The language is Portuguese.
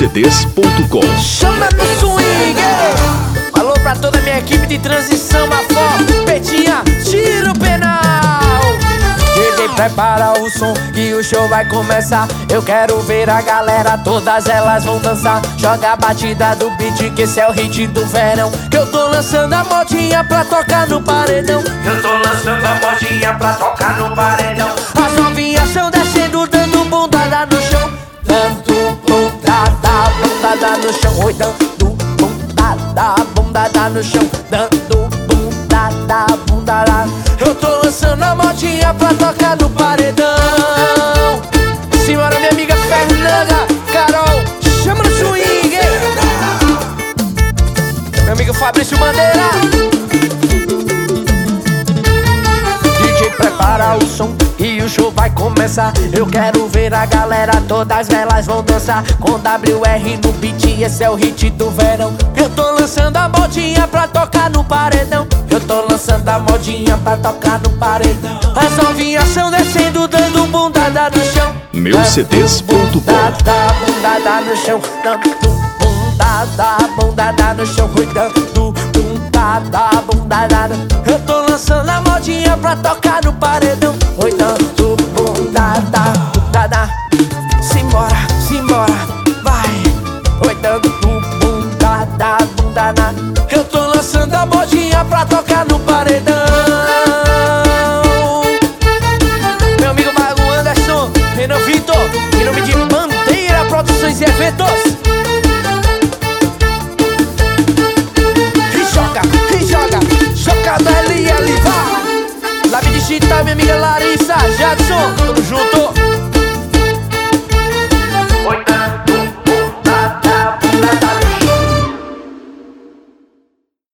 meucds.com Chama no swing Alô pra toda minha equipe de transição Mafó, Petinha, tiro penal. DJ prepara o som que o show vai começar. Eu quero ver a galera, todas elas vão dançar. Joga a batida do beat que esse é o hit do verão. Que eu tô lançando a modinha pra tocar no paredão. Eu tô lançando a modinha pra tocar no paredão no chão Dando bundada, bundada Eu tô lançando a modinha pra tocar no paredão. Senhora, minha amiga Fernanda, Carol Chama no swing. Meu amigo Fabrício Bandeira. DJ prepara o som o show vai começar. Eu quero ver a galera, todas elas vão dançar. Com WR no beat, esse é o hit do verão. Eu tô lançando a modinha pra tocar no paredão. Eu tô lançando a modinha pra tocar no paredão. As novinhas são descendo, dando bundada no chão. Meucds.com Bundada, bundada no chão. Dando bundada, bundada no chão. Cuidando, bundada, bundada no- Eu tô lançando a modinha pra tocar no vai Oi, dando bundada, bundada Eu tô lançando a modinha pra tocar no paredão meu amigo Mago Anderson, Renan Vitor, em nome de Bandeira Produções e Eventos. Do Digital, minha amiga Larissa, Jadson, tamo junto.